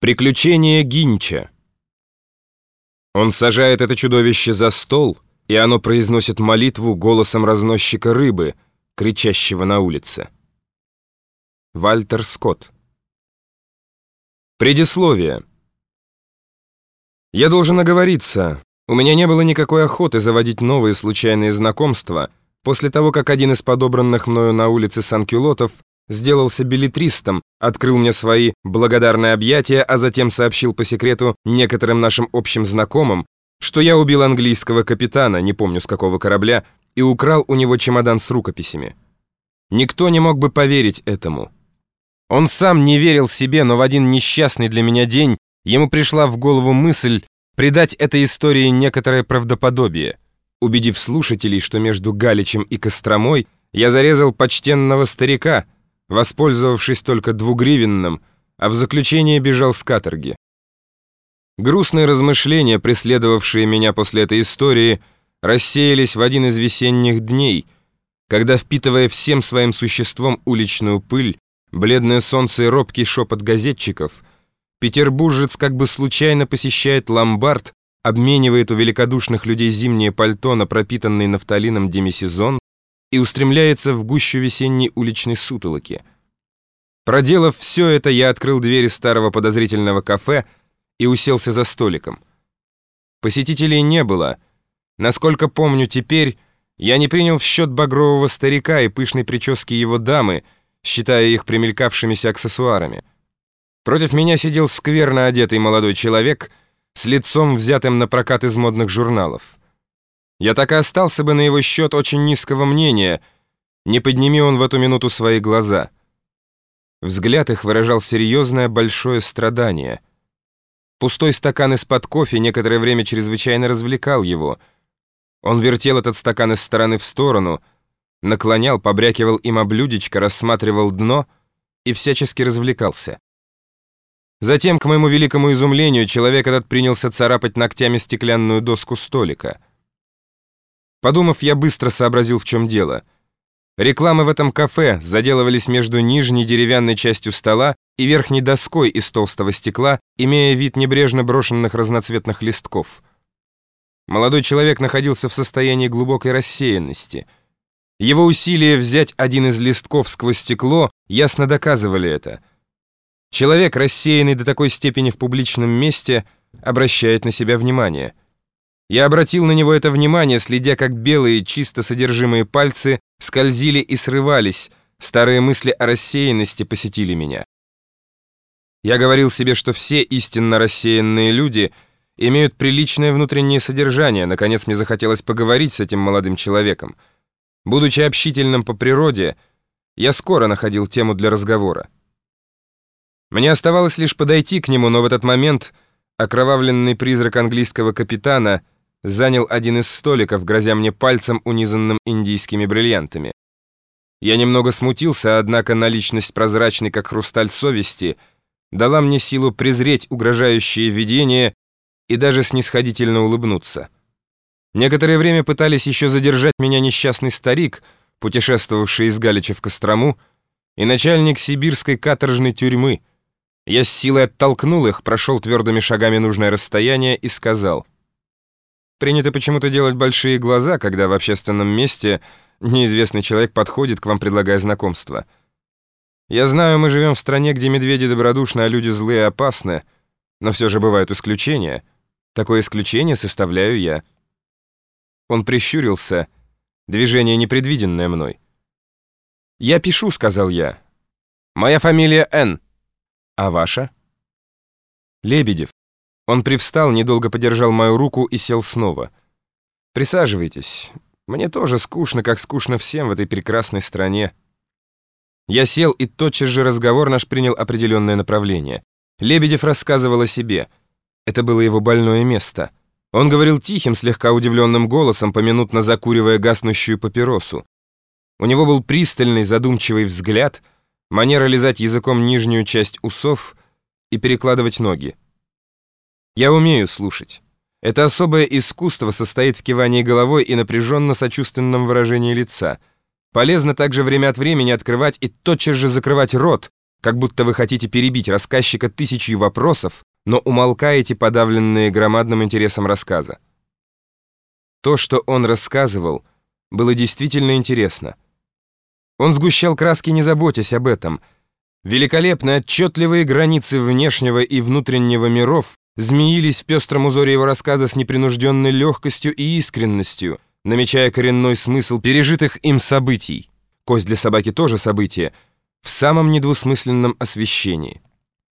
Приключения Гинча. Он сажает это чудовище за стол, и оно произносит молитву голосом разносчика рыбы, кричащего на улице. Вальтер Скотт. Предисловие. Я должен оговориться, у меня не было никакой охоты заводить новые случайные знакомства после того, как один из подобранных мною на улице санкюлотов сделался билетристом, открыл мне свои благодарные объятия, а затем сообщил по секрету некоторым нашим общим знакомым, что я убил английского капитана, не помню с какого корабля, и украл у него чемодан с рукописями. Никто не мог бы поверить этому. Он сам не верил себе, но в один несчастный для меня день ему пришла в голову мысль придать этой истории некоторое правдоподобие, убедив слушателей, что между Галичем и Костромой я зарезал почтенного старика, воспользовавшись только двугривенным, а в заключение бежал с каторги. Грустные размышления, преследовавшие меня после этой истории, рассеялись в один из весенних дней, когда, впитывая всем своим существом уличную пыль, бледное солнце и робкий шепот газетчиков, петербуржец как бы случайно посещает ломбард, обменивает у великодушных людей зимнее пальто на пропитанный нафталином демисезон, и устремляется в гущу весенней уличной сутолоки. Проделав все это, я открыл двери старого подозрительного кафе и уселся за столиком. Посетителей не было. Насколько помню теперь, я не принял в счет багрового старика и пышной прически его дамы, считая их примелькавшимися аксессуарами. Против меня сидел скверно одетый молодой человек с лицом, взятым на прокат из модных журналов. Я так и остался бы на его счет очень низкого мнения, не подними он в эту минуту свои глаза. Взгляд их выражал серьезное большое страдание. Пустой стакан из-под кофе некоторое время чрезвычайно развлекал его. Он вертел этот стакан из стороны в сторону, наклонял, побрякивал им о блюдечко, рассматривал дно и всячески развлекался. Затем, к моему великому изумлению, человек этот принялся царапать ногтями стеклянную доску столика — Подумав, я быстро сообразил, в чем дело. Рекламы в этом кафе заделывались между нижней деревянной частью стола и верхней доской из толстого стекла, имея вид небрежно брошенных разноцветных листков. Молодой человек находился в состоянии глубокой рассеянности. Его усилия взять один из листков сквозь стекло ясно доказывали это. Человек, рассеянный до такой степени в публичном месте, обращает на себя внимание — я обратил на него это внимание, следя, как белые, чисто содержимые пальцы скользили и срывались, старые мысли о рассеянности посетили меня. Я говорил себе, что все истинно рассеянные люди имеют приличное внутреннее содержание. Наконец мне захотелось поговорить с этим молодым человеком. Будучи общительным по природе, я скоро находил тему для разговора. Мне оставалось лишь подойти к нему, но в этот момент окровавленный призрак английского капитана — занял один из столиков, грозя мне пальцем, унизанным индийскими бриллиантами. Я немного смутился, однако наличность прозрачной, как хрусталь совести, дала мне силу презреть угрожающее видение и даже снисходительно улыбнуться. Некоторое время пытались еще задержать меня несчастный старик, путешествовавший из Галича в Кострому, и начальник сибирской каторжной тюрьмы. Я с силой оттолкнул их, прошел твердыми шагами нужное расстояние и сказал — Принято почему-то делать большие глаза, когда в общественном месте неизвестный человек подходит к вам, предлагая знакомство. Я знаю, мы живем в стране, где медведи добродушны, а люди злые и опасны, но все же бывают исключения. Такое исключение составляю я. Он прищурился, движение непредвиденное мной. «Я пишу», — сказал я. «Моя фамилия Н. А ваша?» «Лебедев». Он привстал, недолго подержал мою руку и сел снова. «Присаживайтесь. Мне тоже скучно, как скучно всем в этой прекрасной стране». Я сел, и тотчас же разговор наш принял определенное направление. Лебедев рассказывал о себе. Это было его больное место. Он говорил тихим, слегка удивленным голосом, поминутно закуривая гаснущую папиросу. У него был пристальный, задумчивый взгляд, манера лизать языком нижнюю часть усов и перекладывать ноги. Я умею слушать. Это особое искусство состоит в кивании головой и напряженно-сочувственном выражении лица. Полезно также время от времени открывать и тотчас же закрывать рот, как будто вы хотите перебить рассказчика тысячью вопросов, но умолкаете, подавленные громадным интересом рассказа. То, что он рассказывал, было действительно интересно. Он сгущал краски, не заботясь об этом. Великолепные отчетливые границы внешнего и внутреннего миров змеились в пестром узоре его рассказа с непринужденной легкостью и искренностью, намечая коренной смысл пережитых им событий. Кость для собаки тоже событие, в самом недвусмысленном освещении.